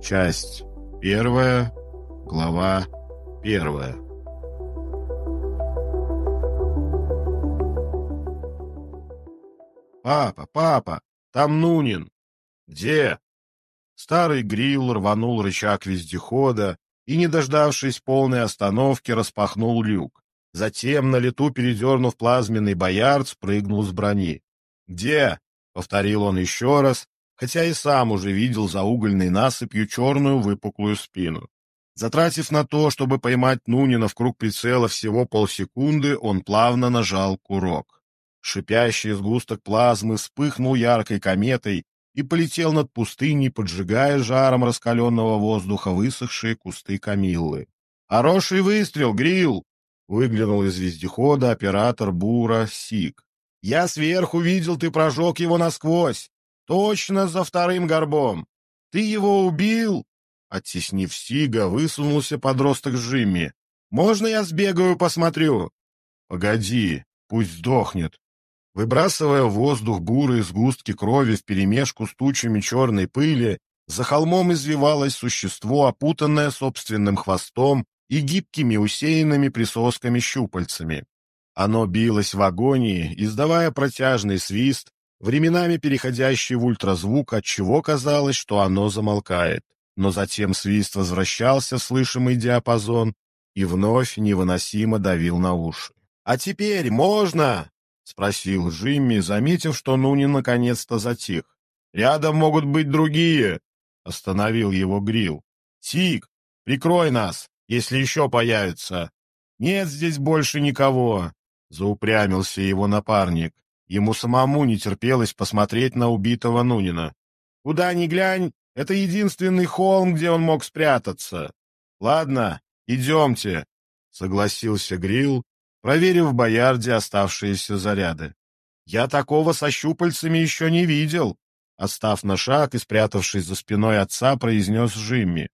Часть первая, глава первая. «Папа, папа, там Нунин!» «Где?» Старый грил рванул рычаг вездехода и, не дождавшись полной остановки, распахнул люк. Затем, на лету передернув плазменный боярд, спрыгнул с брони. «Где?» — повторил он еще раз, хотя и сам уже видел за угольной насыпью черную выпуклую спину. Затратив на то, чтобы поймать Нунина в круг прицела всего полсекунды, он плавно нажал курок. Шипящий сгусток плазмы вспыхнул яркой кометой и полетел над пустыней, поджигая жаром раскаленного воздуха высохшие кусты камиллы. «Хороший выстрел, Грил!» — выглянул из вездехода оператор Бура Сик. «Я сверху видел, ты прожег его насквозь. Точно за вторым горбом. Ты его убил?» Оттеснив Сига, высунулся подросток Жимми. «Можно я сбегаю, посмотрю?» «Погоди, пусть сдохнет», Выбрасывая в воздух бурые сгустки крови вперемешку с тучами черной пыли, за холмом извивалось существо, опутанное собственным хвостом и гибкими усеянными присосками щупальцами. Оно билось в агонии, издавая протяжный свист, временами переходящий в ультразвук, отчего казалось, что оно замолкает. Но затем свист возвращался в слышимый диапазон и вновь невыносимо давил на уши. «А теперь можно!» — спросил Жимми, заметив, что Нуни наконец-то затих. «Рядом могут быть другие!» — остановил его Грил. «Тик, прикрой нас, если еще появится!» «Нет здесь больше никого!» — заупрямился его напарник. Ему самому не терпелось посмотреть на убитого Нунина. «Куда ни глянь, это единственный холм, где он мог спрятаться!» «Ладно, идемте!» — согласился Грил, проверив в боярде оставшиеся заряды. «Я такого со щупальцами еще не видел», — отстав на шаг и спрятавшись за спиной отца, произнес Жимми.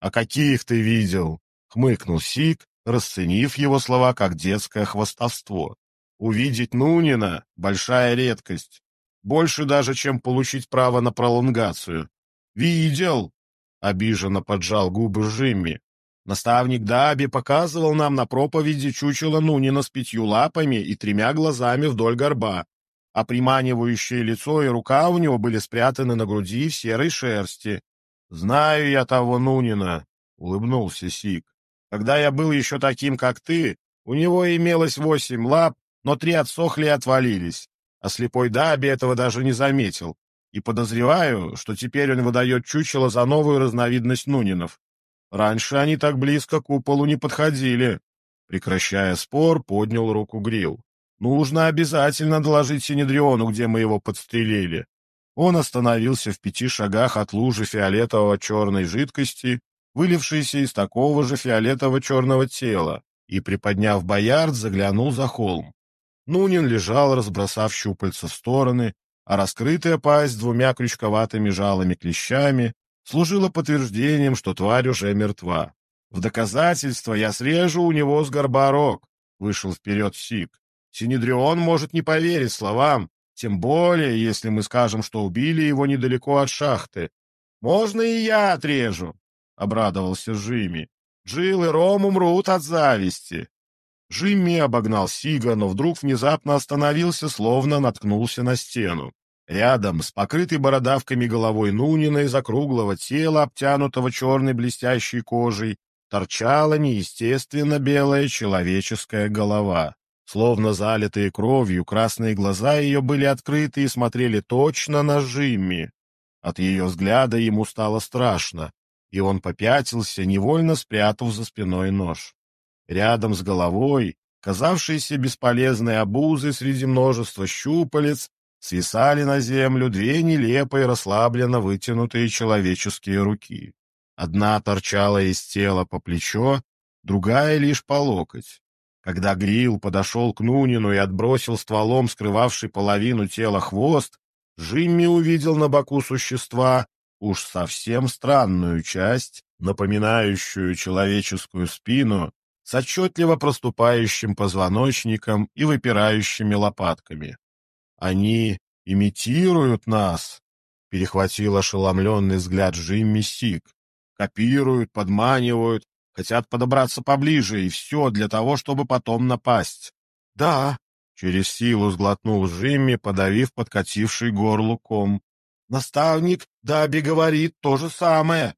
«А каких ты видел?» — хмыкнул Сик, расценив его слова как детское хвастовство. «Увидеть Нунина — большая редкость. Больше даже, чем получить право на пролонгацию. Видел!» — обиженно поджал губы Жимми. Наставник Даби показывал нам на проповеди чучело Нунина с пятью лапами и тремя глазами вдоль горба, а приманивающее лицо и рука у него были спрятаны на груди в серой шерсти. «Знаю я того Нунина», — улыбнулся Сик. «Когда я был еще таким, как ты, у него имелось восемь лап, но три отсохли и отвалились, а слепой Даби этого даже не заметил, и подозреваю, что теперь он выдает чучело за новую разновидность Нунинов. Раньше они так близко к куполу не подходили. Прекращая спор, поднял руку Грил. Нужно обязательно доложить Синедриону, где мы его подстрелили. Он остановился в пяти шагах от лужи фиолетово-черной жидкости, вылившейся из такого же фиолетово-черного тела, и, приподняв боярд, заглянул за холм. Нунин лежал, разбросав щупальца в стороны, а раскрытая пасть двумя крючковатыми жалами клещами служило подтверждением, что тварь уже мертва. В доказательство я срежу у него с горба рог, — вышел вперед Сик. Синедрион может не поверить словам, тем более, если мы скажем, что убили его недалеко от шахты. Можно и я отрежу, — обрадовался Жими. Джил и Ром умрут от зависти. Жимми обогнал Сига, но вдруг внезапно остановился, словно наткнулся на стену. Рядом с покрытой бородавками головой Нунина из округлого тела, обтянутого черной блестящей кожей, торчала неестественно белая человеческая голова. Словно залитые кровью, красные глаза ее были открыты и смотрели точно на Жимми. От ее взгляда ему стало страшно, и он попятился, невольно спрятав за спиной нож. Рядом с головой, казавшейся бесполезной обузой среди множества щупалец, свисали на землю две нелепые расслабленно вытянутые человеческие руки. Одна торчала из тела по плечо, другая лишь по локоть. Когда Грил подошел к Нунину и отбросил стволом скрывавший половину тела хвост, Жимми увидел на боку существа уж совсем странную часть, напоминающую человеческую спину, с отчетливо проступающим позвоночником и выпирающими лопатками. «Они имитируют нас», — перехватил ошеломленный взгляд Джимми Сик. «Копируют, подманивают, хотят подобраться поближе, и все для того, чтобы потом напасть». «Да», — через силу сглотнул Джимми, подавив подкативший горлу ком. «Наставник Даби говорит то же самое».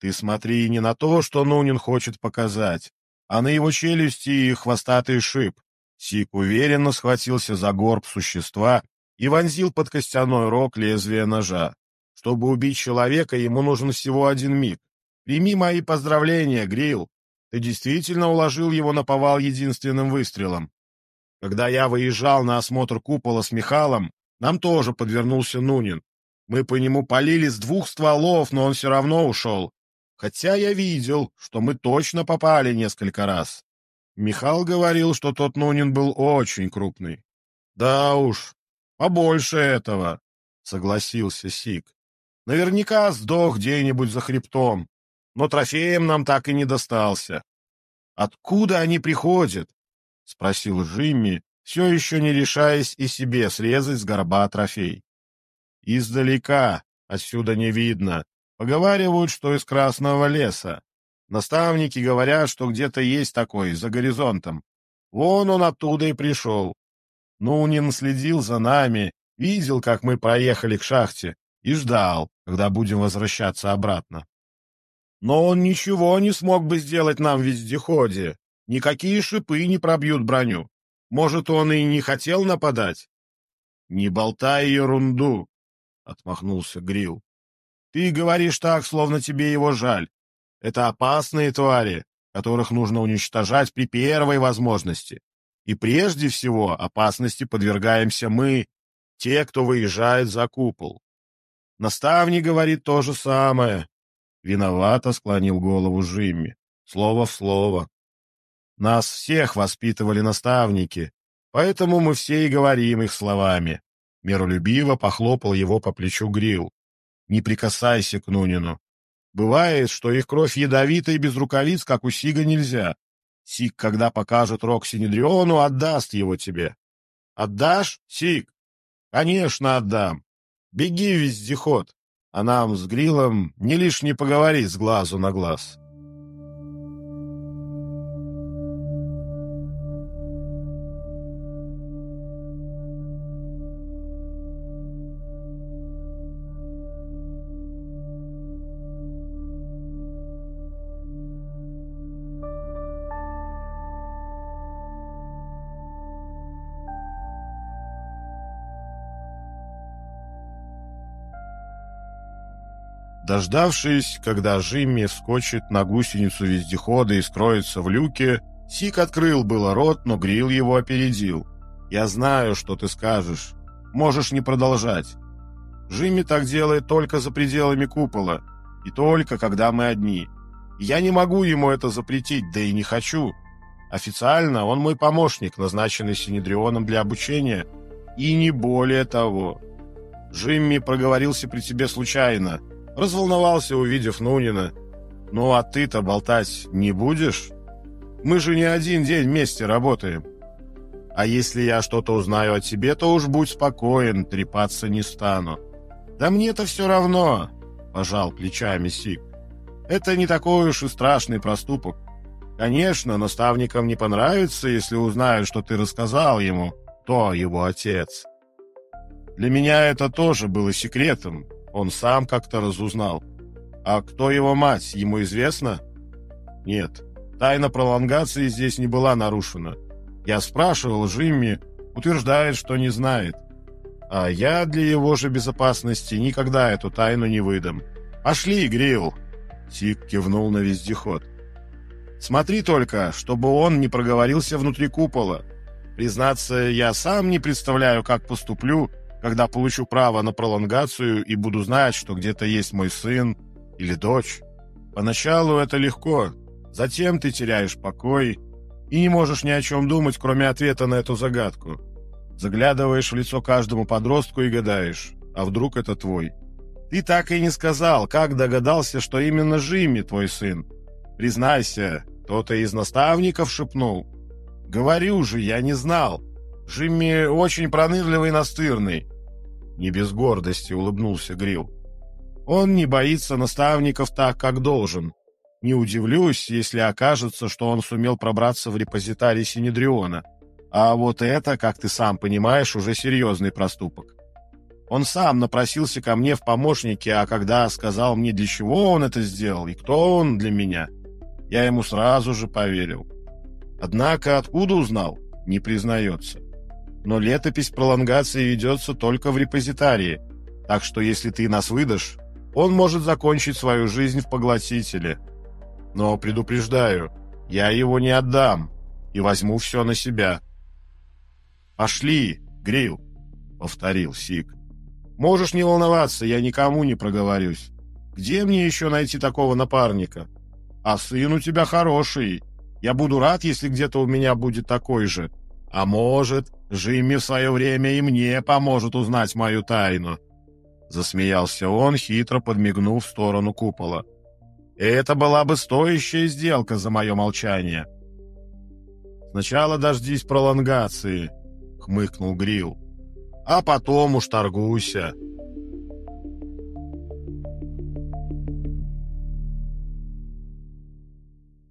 «Ты смотри не на то, что Нунин хочет показать, а на его челюсти и хвостатый шип. Сик уверенно схватился за горб существа и вонзил под костяной рог лезвие ножа. Чтобы убить человека, ему нужен всего один миг. Прими мои поздравления, Грил. Ты действительно уложил его на повал единственным выстрелом. Когда я выезжал на осмотр купола с Михалом, нам тоже подвернулся Нунин. Мы по нему полили с двух стволов, но он все равно ушел. Хотя я видел, что мы точно попали несколько раз. Михал говорил, что тот Нунин был очень крупный. Да уж, побольше этого, согласился Сик. Наверняка сдох где-нибудь за хребтом, но трофеем нам так и не достался. Откуда они приходят? спросил Жимми, все еще не решаясь и себе срезать с горба трофей. Издалека, отсюда не видно, Поговаривают, что из Красного леса. Наставники говорят, что где-то есть такой, за горизонтом. Вон он оттуда и пришел. Нунин следил за нами, видел, как мы проехали к шахте, и ждал, когда будем возвращаться обратно. Но он ничего не смог бы сделать нам в вездеходе. Никакие шипы не пробьют броню. Может, он и не хотел нападать? — Не болтай ерунду, — отмахнулся Грил. Ты говоришь так, словно тебе его жаль. Это опасные твари, которых нужно уничтожать при первой возможности. И прежде всего опасности подвергаемся мы, те, кто выезжает за купол. Наставник говорит то же самое. Виновато склонил голову Жимми. Слово в слово. Нас всех воспитывали наставники, поэтому мы все и говорим их словами. Миролюбиво похлопал его по плечу Грил. Не прикасайся к Нунину. Бывает, что их кровь ядовита и без рукавиц, как у Сига, нельзя. Сиг, когда покажет рог Синедриону, отдаст его тебе. Отдашь, Сиг? Конечно, отдам. Беги, вездеход, а нам с Грилом не лишне поговорить с глазу на глаз. Дождавшись, когда Жимми вскочит на гусеницу вездехода и скроется в люке, Сик открыл было рот, но Грил его опередил. «Я знаю, что ты скажешь. Можешь не продолжать. Жимми так делает только за пределами купола, и только когда мы одни. Я не могу ему это запретить, да и не хочу. Официально он мой помощник, назначенный Синедрионом для обучения, и не более того. Жимми проговорился при тебе случайно» Разволновался, увидев Нунина. «Ну а ты-то болтать не будешь? Мы же не один день вместе работаем. А если я что-то узнаю о тебе, то уж будь спокоен, трепаться не стану». «Да мне-то все равно», — пожал плечами Сик. «Это не такой уж и страшный проступок. Конечно, наставникам не понравится, если узнают, что ты рассказал ему, кто его отец. Для меня это тоже было секретом, он сам как-то разузнал. А кто его мать, ему известно? Нет. Тайна пролонгации здесь не была нарушена. Я спрашивал Жимми, утверждает, что не знает. А я для его же безопасности никогда эту тайну не выдам. Пошли, Грил. Тик кивнул на вездеход. Смотри только, чтобы он не проговорился внутри купола. Признаться, я сам не представляю, как поступлю, когда получу право на пролонгацию и буду знать, что где-то есть мой сын или дочь. Поначалу это легко, затем ты теряешь покой и не можешь ни о чем думать, кроме ответа на эту загадку. Заглядываешь в лицо каждому подростку и гадаешь, а вдруг это твой? Ты так и не сказал, как догадался, что именно Жимми твой сын. Признайся, Кто-то из наставников шепнул. Говорю же, я не знал. Жимми очень пронырливый и настырный. Не без гордости улыбнулся Грил. Он не боится наставников так, как должен. Не удивлюсь, если окажется, что он сумел пробраться в репозитарий Синедриона. А вот это, как ты сам понимаешь, уже серьезный проступок. Он сам напросился ко мне в помощники, а когда сказал мне, для чего он это сделал и кто он для меня, я ему сразу же поверил. Однако откуда узнал, не признается. Но летопись пролонгации ведется только в репозитарии, так что если ты нас выдашь, он может закончить свою жизнь в поглотителе. Но предупреждаю, я его не отдам и возьму все на себя. «Пошли, Грил», — повторил Сик. «Можешь не волноваться, я никому не проговорюсь. Где мне еще найти такого напарника? А сын у тебя хороший, я буду рад, если где-то у меня будет такой же. А может, Жимми в свое время и мне поможет узнать мою тайну». Засмеялся он, хитро подмигнув в сторону купола. «Это была бы стоящая сделка за мое молчание». «Сначала дождись пролонгации», — хмыкнул Грил. «А потом уж торгуйся».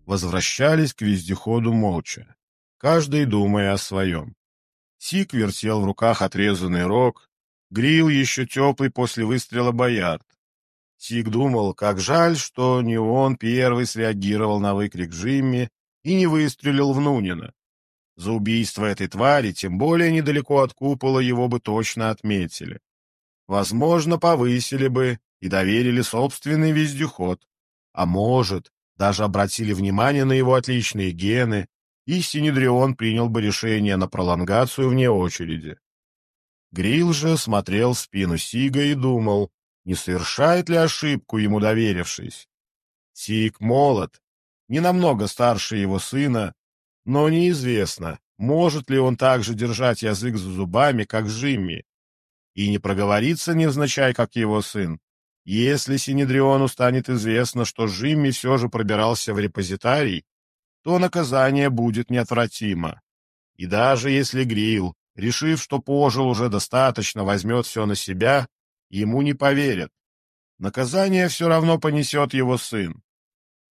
возвращались к вездеходу молча, каждый думая о своем. Сик вертел в руках отрезанный рог, грил еще теплый после выстрела боярд. Сик думал, как жаль, что не он первый среагировал на выкрик Джимми и не выстрелил в Нунина. За убийство этой твари, тем более недалеко от купола, его бы точно отметили. Возможно, повысили бы и доверили собственный вездеход. А может, даже обратили внимание на его отличные гены, и Синедрион принял бы решение на пролонгацию вне очереди. Грил же смотрел в спину Сига и думал, не совершает ли ошибку ему доверившись. Сиг молод, не намного старше его сына, но неизвестно, может ли он также держать язык за зубами, как Жимми, и не проговориться невзначай, как его сын. Если Синедриону станет известно, что Жимми все же пробирался в репозитарий, то наказание будет неотвратимо. И даже если Грил, решив, что пожил уже достаточно, возьмет все на себя, ему не поверят. Наказание все равно понесет его сын.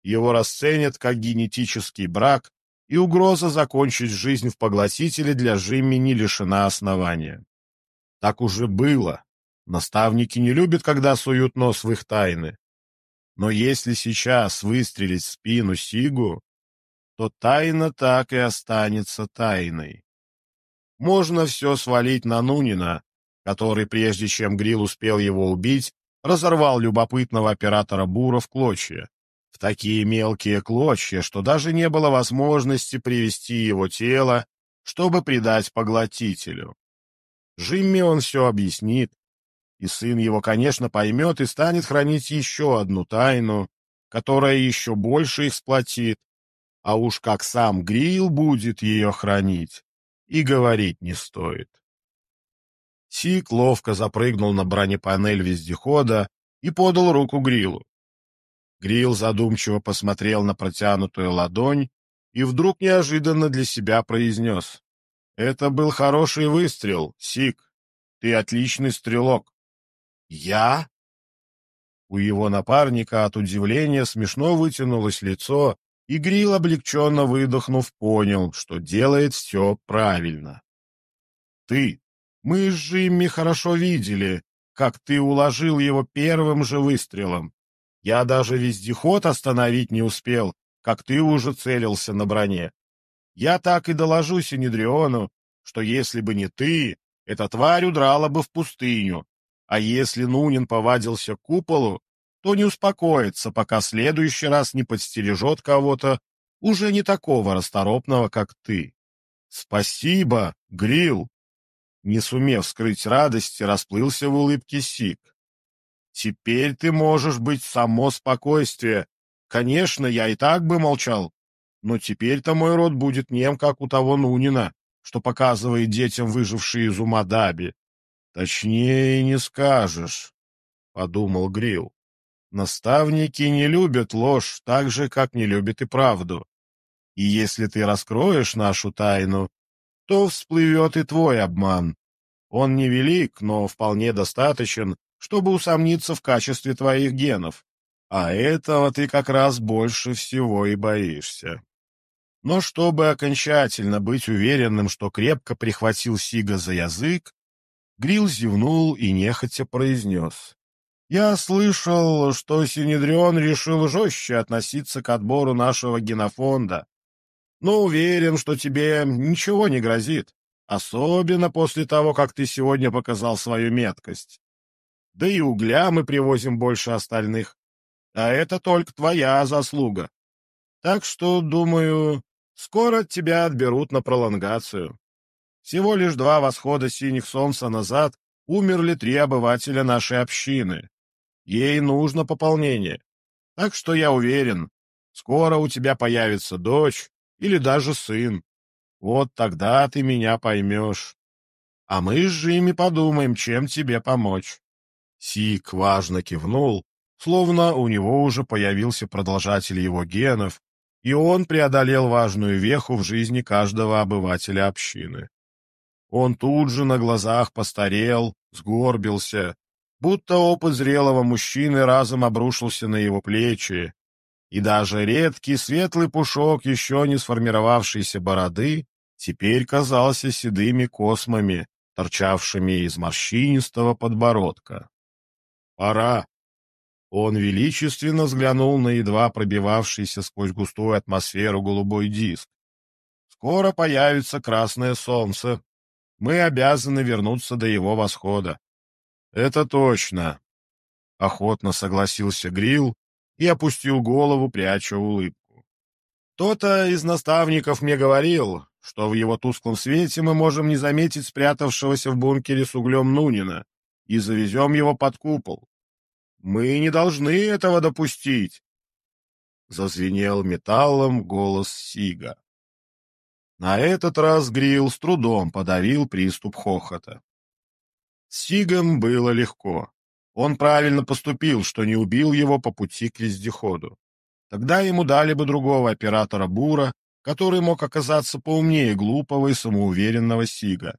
Его расценят как генетический брак, и угроза закончить жизнь в поглотителе для Жимми не лишена основания. Так уже было, Наставники не любят, когда суют нос в их тайны. Но если сейчас выстрелить в спину Сигу, то тайна так и останется тайной. Можно все свалить на Нунина, который, прежде чем Грил успел его убить, разорвал любопытного оператора Бура в клочья. В такие мелкие клочья, что даже не было возможности привести его тело, чтобы предать поглотителю. Жимми он все объяснит, и сын его, конечно, поймет и станет хранить еще одну тайну, которая еще больше их сплотит, а уж как сам Грил будет ее хранить, и говорить не стоит. Сик ловко запрыгнул на бронепанель вездехода и подал руку Грилу. Грил задумчиво посмотрел на протянутую ладонь и вдруг неожиданно для себя произнес. — Это был хороший выстрел, Сик. Ты отличный стрелок. «Я?» У его напарника от удивления смешно вытянулось лицо, и Грил, облегченно выдохнув, понял, что делает все правильно. «Ты! Мы с Жимми хорошо видели, как ты уложил его первым же выстрелом. Я даже вездеход остановить не успел, как ты уже целился на броне. Я так и доложу Синедриону, что если бы не ты, эта тварь удрала бы в пустыню, а если Нунин повадился к куполу, то не успокоится, пока следующий раз не подстережет кого-то, уже не такого расторопного, как ты. Спасибо, Грил. Не сумев скрыть радости, расплылся в улыбке Сик. Теперь ты можешь быть само спокойствие. Конечно, я и так бы молчал, но теперь-то мой род будет нем, как у того Нунина, что показывает детям выжившие из ума Даби. Точнее не скажешь, — подумал Грил. Наставники не любят ложь так же, как не любят и правду. И если ты раскроешь нашу тайну, то всплывет и твой обман. Он невелик, но вполне достаточен, чтобы усомниться в качестве твоих генов. А этого ты как раз больше всего и боишься. Но чтобы окончательно быть уверенным, что крепко прихватил Сига за язык, Грил зевнул и нехотя произнес. «Я слышал, что Синедрион решил жестче относиться к отбору нашего генофонда. Но уверен, что тебе ничего не грозит, особенно после того, как ты сегодня показал свою меткость. Да и угля мы привозим больше остальных, а это только твоя заслуга. Так что, думаю, скоро тебя отберут на пролонгацию. Всего лишь два восхода синих солнца назад умерли три обывателя нашей общины. Ей нужно пополнение. Так что я уверен, скоро у тебя появится дочь или даже сын. Вот тогда ты меня поймешь. А мы с Жими подумаем, чем тебе помочь. Сик важно кивнул, словно у него уже появился продолжатель его генов, и он преодолел важную веху в жизни каждого обывателя общины. Он тут же на глазах постарел, сгорбился, будто опыт зрелого мужчины разом обрушился на его плечи, и даже редкий светлый пушок еще не сформировавшейся бороды теперь казался седыми космами, торчавшими из морщинистого подбородка. «Пора!» Он величественно взглянул на едва пробивавшийся сквозь густую атмосферу голубой диск. «Скоро появится красное солнце мы обязаны вернуться до его восхода. Это точно. Охотно согласился Грил и опустил голову, пряча улыбку. Кто-то из наставников мне говорил, что в его тусклом свете мы можем не заметить спрятавшегося в бункере с углем Нунина и завезем его под купол. Мы не должны этого допустить. Зазвенел металлом голос Сига. На этот раз Грил с трудом подавил приступ хохота. Сигом было легко. Он правильно поступил, что не убил его по пути к вездеходу. Тогда ему дали бы другого оператора Бура, который мог оказаться поумнее глупого и самоуверенного Сига.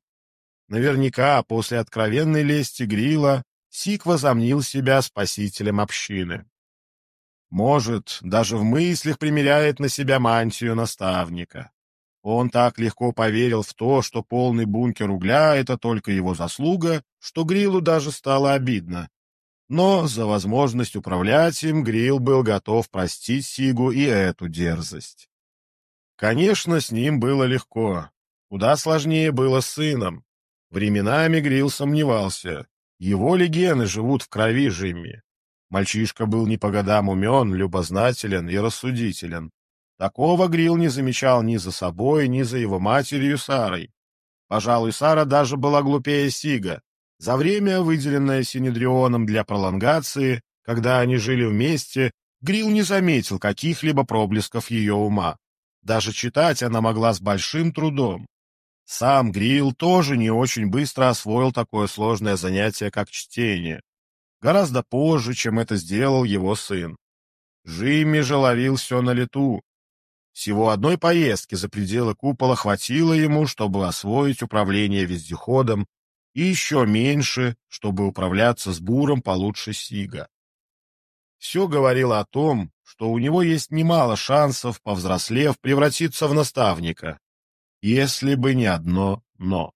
Наверняка после откровенной лести Грила Сиг возомнил себя спасителем общины. Может, даже в мыслях примеряет на себя мантию наставника. Он так легко поверил в то, что полный бункер угля — это только его заслуга, что Грилу даже стало обидно. Но за возможность управлять им Грил был готов простить Сигу и эту дерзость. Конечно, с ним было легко. Куда сложнее было с сыном. Временами Грил сомневался. Его легены живут в крови Жимми. Мальчишка был не по годам умен, любознателен и рассудителен. Такого Грил не замечал ни за собой, ни за его матерью Сарой. Пожалуй, Сара даже была глупее Сига. За время, выделенное Синедрионом для пролонгации, когда они жили вместе, Грил не заметил каких-либо проблесков ее ума. Даже читать она могла с большим трудом. Сам Грил тоже не очень быстро освоил такое сложное занятие, как чтение. Гораздо позже, чем это сделал его сын. Жимми же ловил все на лету, всего одной поездки за пределы купола хватило ему, чтобы освоить управление вездеходом, и еще меньше, чтобы управляться с буром получше Сига. Все говорило о том, что у него есть немало шансов, повзрослев, превратиться в наставника. Если бы не одно «но».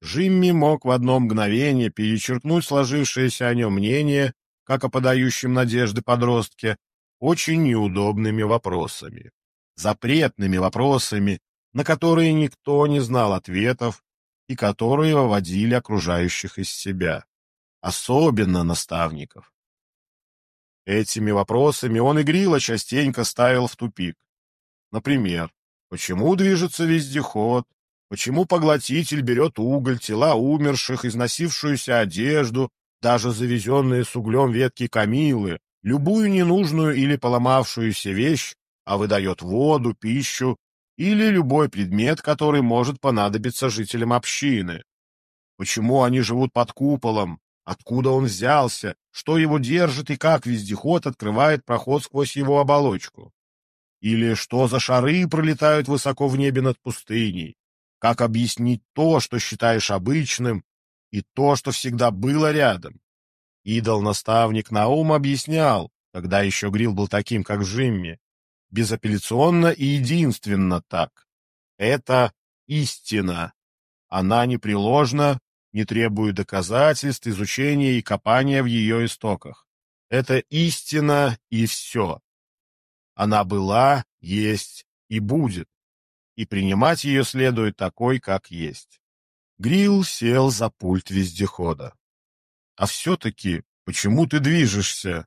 Жимми мог в одно мгновение перечеркнуть сложившееся о нем мнение, как о подающем надежды подростке, очень неудобными вопросами запретными вопросами, на которые никто не знал ответов и которые выводили окружающих из себя, особенно наставников. Этими вопросами он и Грила частенько ставил в тупик. Например, почему движется вездеход, почему поглотитель берет уголь, тела умерших, износившуюся одежду, даже завезенные с углем ветки камилы, любую ненужную или поломавшуюся вещь а выдает воду, пищу или любой предмет, который может понадобиться жителям общины. Почему они живут под куполом? Откуда он взялся? Что его держит и как вездеход открывает проход сквозь его оболочку? Или что за шары пролетают высоко в небе над пустыней? Как объяснить то, что считаешь обычным, и то, что всегда было рядом? Идол-наставник Наум объяснял, когда еще Грил был таким, как Джимми, безапелляционно и единственно так. Это истина. Она непреложна, не требует доказательств, изучения и копания в ее истоках. Это истина и все. Она была, есть и будет, и принимать ее следует такой, как есть. Грил сел за пульт вездехода. «А все-таки, почему ты движешься?»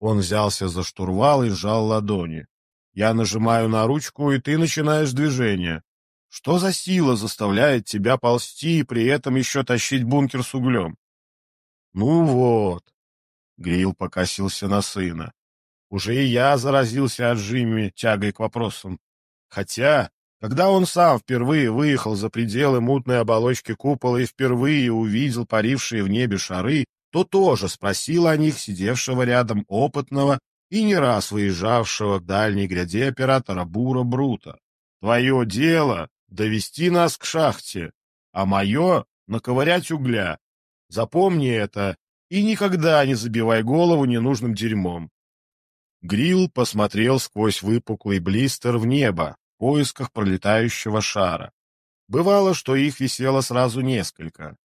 Он взялся за штурвал и сжал ладони. «Я нажимаю на ручку, и ты начинаешь движение. Что за сила заставляет тебя ползти и при этом еще тащить бункер с углем?» «Ну вот». Грил покосился на сына. Уже и я заразился от Джимми тягой к вопросам. Хотя, когда он сам впервые выехал за пределы мутной оболочки купола и впервые увидел парившие в небе шары, то тоже спросил о них сидевшего рядом опытного и не раз выезжавшего к дальней гряде оператора Бура Брута. «Твое дело — довести нас к шахте, а мое — наковырять угля. Запомни это и никогда не забивай голову ненужным дерьмом. Грил посмотрел сквозь выпуклый блистер в небо в поисках пролетающего шара. Бывало, что их висело сразу несколько.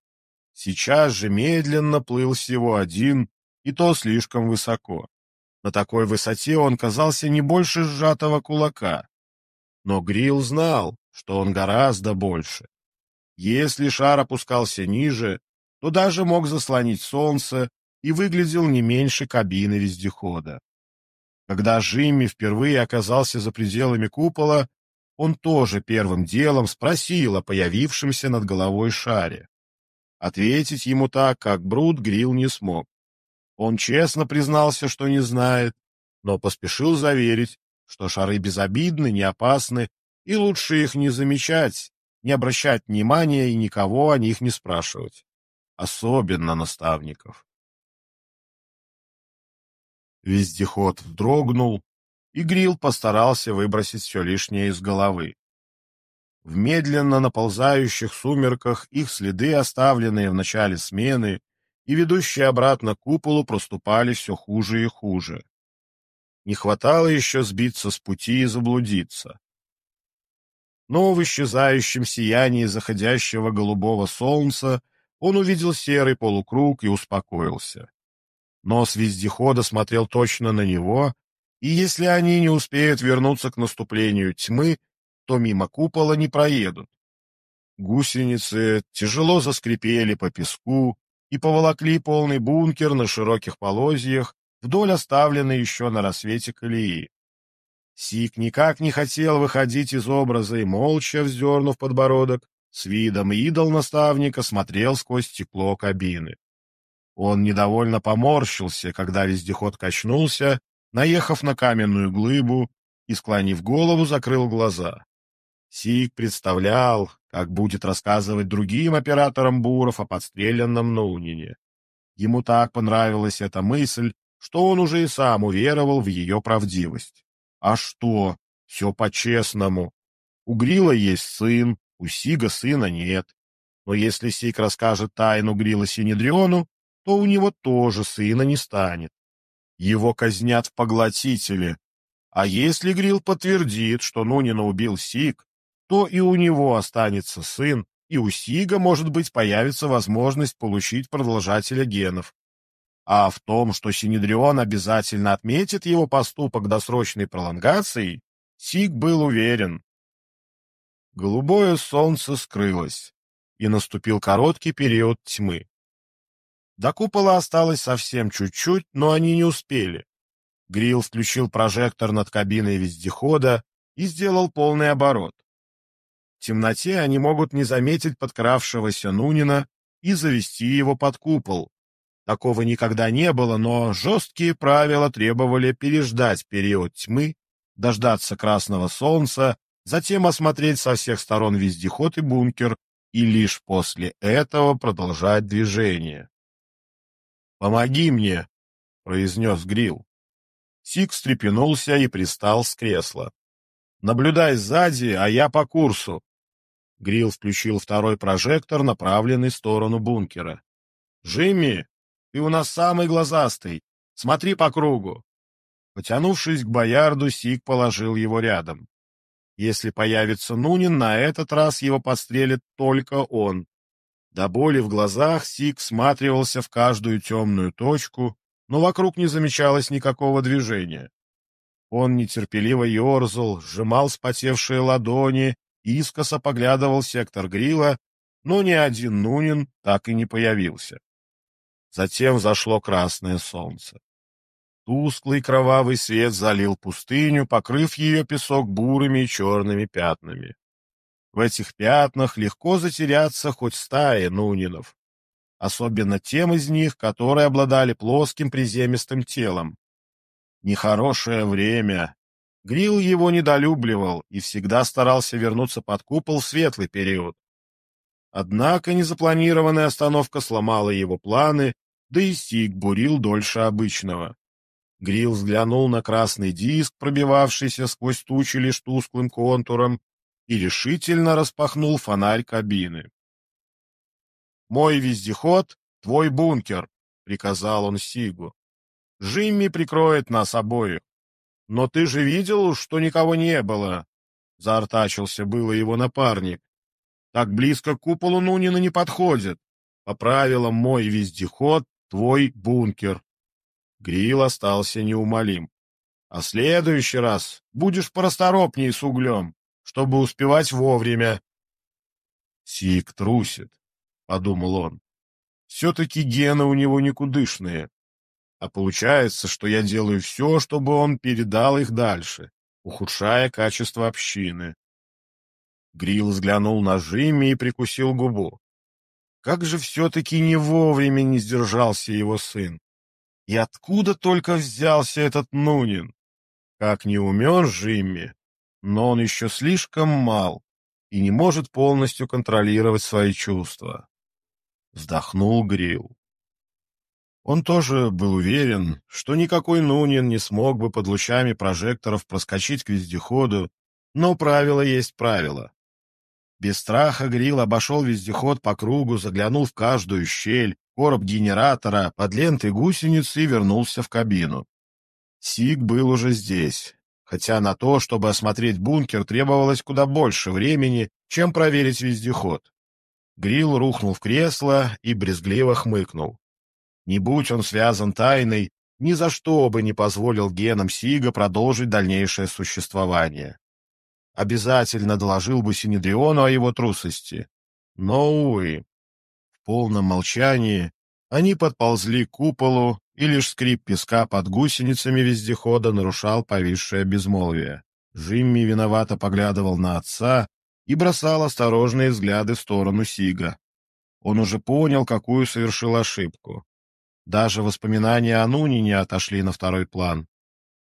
Сейчас же медленно плыл всего один, и то слишком высоко. На такой высоте он казался не больше сжатого кулака. Но Грил знал, что он гораздо больше. Если шар опускался ниже, то даже мог заслонить солнце и выглядел не меньше кабины вездехода. Когда Жимми впервые оказался за пределами купола, он тоже первым делом спросил о появившемся над головой шаре. Ответить ему так, как Брут, Грил не смог. Он честно признался, что не знает, но поспешил заверить, что шары безобидны, не опасны, и лучше их не замечать, не обращать внимания и никого о них не спрашивать. Особенно наставников. Вездеход дрогнул, и Грил постарался выбросить все лишнее из головы. В медленно наползающих сумерках их следы, оставленные в начале смены, и ведущие обратно к куполу, проступали все хуже и хуже. Не хватало еще сбиться с пути и заблудиться. Но в исчезающем сиянии заходящего голубого солнца он увидел серый полукруг и успокоился. Нос вездехода смотрел точно на него, и если они не успеют вернуться к наступлению тьмы, то мимо купола не проедут. Гусеницы тяжело заскрипели по песку и поволокли полный бункер на широких полозьях вдоль оставленной еще на рассвете колеи. Сик никак не хотел выходить из образа и, молча вздернув подбородок, с видом идол наставника смотрел сквозь стекло кабины. Он недовольно поморщился, когда вездеход качнулся, наехав на каменную глыбу и, склонив голову, закрыл глаза. Сик представлял, как будет рассказывать другим операторам буров о подстреленном Нунине. Ему так понравилась эта мысль, что он уже и сам уверовал в ее правдивость. А что? Все по-честному. У Грила есть сын, у Сига сына нет. Но если Сик расскажет тайну Грила Синедриону, то у него тоже сына не станет. Его казнят в поглотителе. А если Грил подтвердит, что Нунина убил Сиг, то и у него останется сын, и у Сига, может быть, появится возможность получить продолжателя генов. А в том, что Синедрион обязательно отметит его поступок досрочной пролонгацией, Сиг был уверен. Голубое солнце скрылось, и наступил короткий период тьмы. До купола осталось совсем чуть-чуть, но они не успели. Грил включил прожектор над кабиной вездехода и сделал полный оборот. В темноте они могут не заметить подкравшегося Нунина и завести его под купол. Такого никогда не было, но жесткие правила требовали переждать период тьмы, дождаться красного солнца, затем осмотреть со всех сторон вездеход и бункер, и лишь после этого продолжать движение. «Помоги мне!» — произнес Грил. Сик встрепенулся и пристал с кресла. «Наблюдай сзади, а я по курсу». Грилл включил второй прожектор, направленный в сторону бункера. «Джимми, ты у нас самый глазастый. Смотри по кругу». Потянувшись к боярду, Сик положил его рядом. Если появится Нунин, на этот раз его подстрелит только он. До боли в глазах Сик всматривался в каждую темную точку, но вокруг не замечалось никакого движения. Он нетерпеливо ерзал, сжимал спотевшие ладони, искоса поглядывал сектор грила, но ни один Нунин так и не появился. Затем зашло красное солнце. Тусклый кровавый свет залил пустыню, покрыв ее песок бурыми и черными пятнами. В этих пятнах легко затеряться хоть стае нунинов, особенно тем из них, которые обладали плоским приземистым телом. Нехорошее время. Грил его недолюбливал и всегда старался вернуться под купол в светлый период. Однако незапланированная остановка сломала его планы, да и Сиг бурил дольше обычного. Грил взглянул на красный диск, пробивавшийся сквозь тучи лишь тусклым контуром, и решительно распахнул фонарь кабины. «Мой вездеход — твой бункер», — приказал он Сигу. «Жимми прикроет нас обоих. Но ты же видел, что никого не было?» — заортачился было его напарник. «Так близко к куполу Нунина не подходит. По правилам, мой вездеход — твой бункер». Грил остался неумолим. А следующий раз будешь порасторопнее с углем, чтобы успевать вовремя. Сик трусит, — подумал он. Все-таки гены у него никудышные. А получается, что я делаю все, чтобы он передал их дальше, ухудшая качество общины. Грил взглянул на Жимми и прикусил губу. Как же все-таки не вовремя не сдержался его сын. И откуда только взялся этот Нунин? Как не умен Жимми, но он еще слишком мал и не может полностью контролировать свои чувства. Вздохнул Грил. Он тоже был уверен, что никакой Нунин не смог бы под лучами прожекторов проскочить к вездеходу, но правило есть правило. Без страха Грил обошел вездеход по кругу, заглянул в каждую щель, короб генератора, под лентой гусеницы и вернулся в кабину. Сиг был уже здесь, хотя на то, чтобы осмотреть бункер, требовалось куда больше времени, чем проверить вездеход. Грил рухнул в кресло и брезгливо хмыкнул. Не будь он связан тайной, ни за что бы не позволил генам Сига продолжить дальнейшее существование. Обязательно доложил бы Синедриону о его трусости. Но, увы, полном молчании они подползли к куполу, и лишь скрип песка под гусеницами вездехода нарушал повисшее безмолвие. Жимми виновато поглядывал на отца и бросал осторожные взгляды в сторону Сига. Он уже понял, какую совершил ошибку. Даже воспоминания о Нунине отошли на второй план.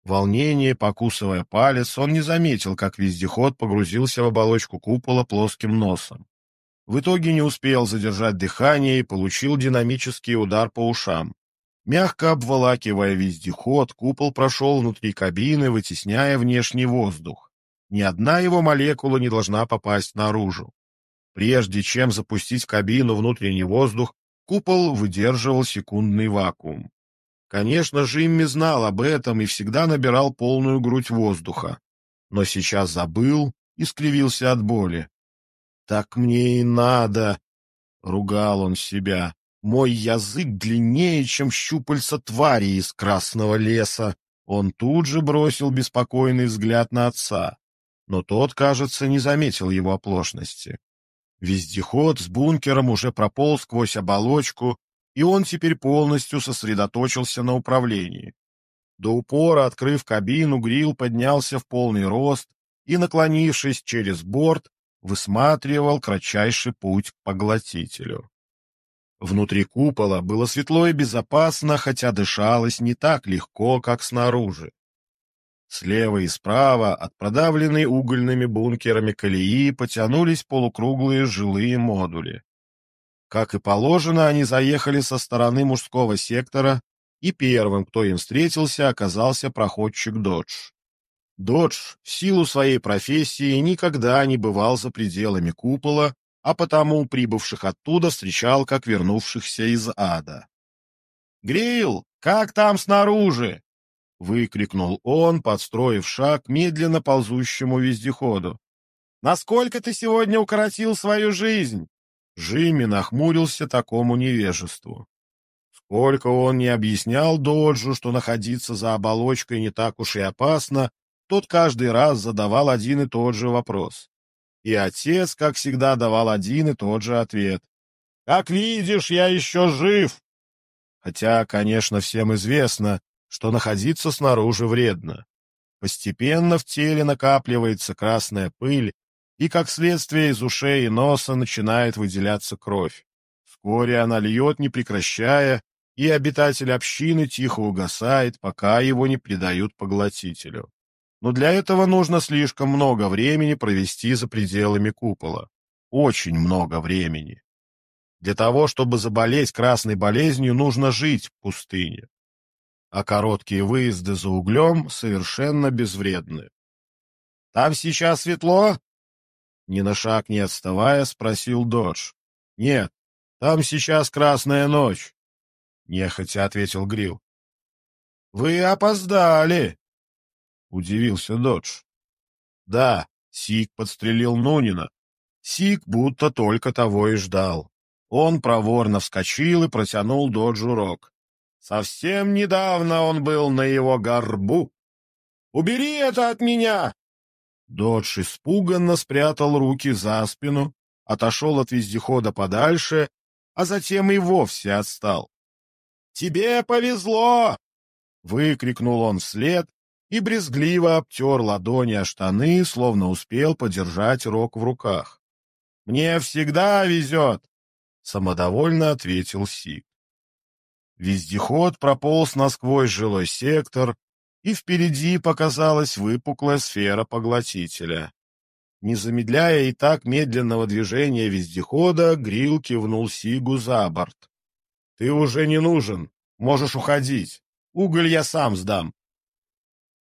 Волнение, покусывая палец, он не заметил, как вездеход погрузился в оболочку купола плоским носом. В итоге не успел задержать дыхание и получил динамический удар по ушам. Мягко обволакивая вездеход, купол прошел внутри кабины, вытесняя внешний воздух. Ни одна его молекула не должна попасть наружу. Прежде чем запустить в кабину внутренний воздух, купол выдерживал секундный вакуум. Конечно, Жимми знал об этом и всегда набирал полную грудь воздуха. Но сейчас забыл и скривился от боли. Так мне и надо, — ругал он себя. Мой язык длиннее, чем щупальца твари из красного леса. Он тут же бросил беспокойный взгляд на отца, но тот, кажется, не заметил его оплошности. Вездеход с бункером уже прополз сквозь оболочку, и он теперь полностью сосредоточился на управлении. До упора, открыв кабину, Грил поднялся в полный рост и, наклонившись через борт, высматривал кратчайший путь к поглотителю. Внутри купола было светло и безопасно, хотя дышалось не так легко, как снаружи. Слева и справа от продавленной угольными бункерами колеи потянулись полукруглые жилые модули. Как и положено, они заехали со стороны мужского сектора и первым, кто им встретился, оказался проходчик Додж. Додж в силу своей профессии никогда не бывал за пределами купола, а потому прибывших оттуда встречал как вернувшихся из ада. «Грил, как там снаружи?» — выкрикнул он, подстроив шаг медленно ползущему вездеходу. «Насколько ты сегодня укоротил свою жизнь?» Жимми нахмурился такому невежеству. Сколько он не объяснял Доджу, что находиться за оболочкой не так уж и опасно, тот каждый раз задавал один и тот же вопрос. И отец, как всегда, давал один и тот же ответ. «Как видишь, я еще жив!» Хотя, конечно, всем известно, что находиться снаружи вредно. Постепенно в теле накапливается красная пыль, и, как следствие, из ушей и носа начинает выделяться кровь. Вскоре она льет, не прекращая, и обитатель общины тихо угасает, пока его не предают поглотителю но для этого нужно слишком много времени провести за пределами купола. Очень много времени. Для того, чтобы заболеть красной болезнью, нужно жить в пустыне. А короткие выезды за углем совершенно безвредны. — Там сейчас светло? Ни на шаг не отставая, спросил Додж. — Нет, там сейчас красная ночь, — нехотя ответил Грил. — Вы опоздали, Удивился Додж. Да, Сик подстрелил Нунина. Сик будто только того и ждал. Он проворно вскочил и протянул Доджу рог. Совсем недавно он был на его горбу. «Убери это от меня!» Додж испуганно спрятал руки за спину, отошел от вездехода подальше, а затем и вовсе отстал. «Тебе повезло!» — выкрикнул он вслед и брезгливо обтер ладони о штаны, словно успел подержать рог в руках. «Мне всегда везет!» — самодовольно ответил Сик. Вездеход прополз насквозь жилой сектор, и впереди показалась выпуклая сфера поглотителя. Не замедляя и так медленного движения вездехода, Грил кивнул Сигу за борт. — Ты уже не нужен, можешь уходить. Уголь я сам сдам.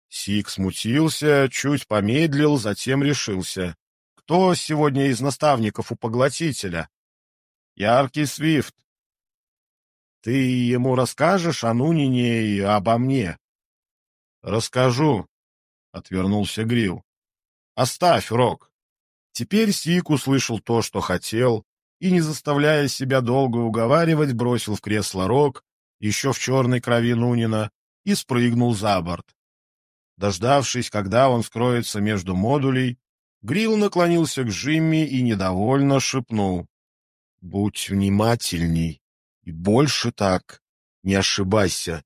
Сик смутился, чуть помедлил, затем решился. Кто сегодня из наставников у поглотителя? Яркий Свифт. Ты ему расскажешь о Нунине и обо мне? Расскажу, — отвернулся Грил. Оставь, Рок. Теперь Сик услышал то, что хотел, и, не заставляя себя долго уговаривать, бросил в кресло Рок, еще в черной крови Нунина, и спрыгнул за борт. Дождавшись, когда он скроется между модулей, Грил наклонился к Жимми и недовольно шепнул. — Будь внимательней и больше так не ошибайся.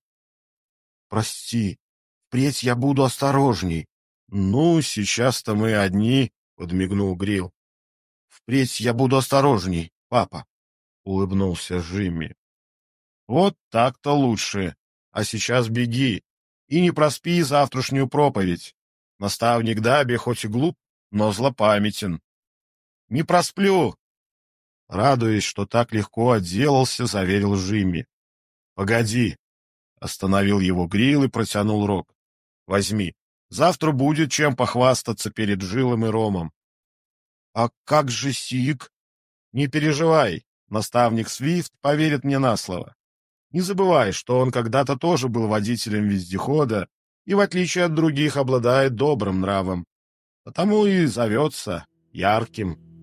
— Прости, впредь я буду осторожней. — Ну, сейчас-то мы одни, — подмигнул Грил. — Впредь я буду осторожней, папа, — улыбнулся Жимми. — Вот так-то лучше. А сейчас беги, и не проспи завтрашнюю проповедь. Наставник Даби хоть и глуп, но злопамятен. Не просплю. Радуясь, что так легко отделался, заверил Жимми. Погоди. Остановил его Грил и протянул рог. Возьми. Завтра будет чем похвастаться перед Жилом и Ромом. А как же Сик? Не переживай. Наставник Свифт поверит мне на слово. Не забывай, что он когда-то тоже был водителем вездехода и, в отличие от других, обладает добрым нравом. Потому и зовется ярким.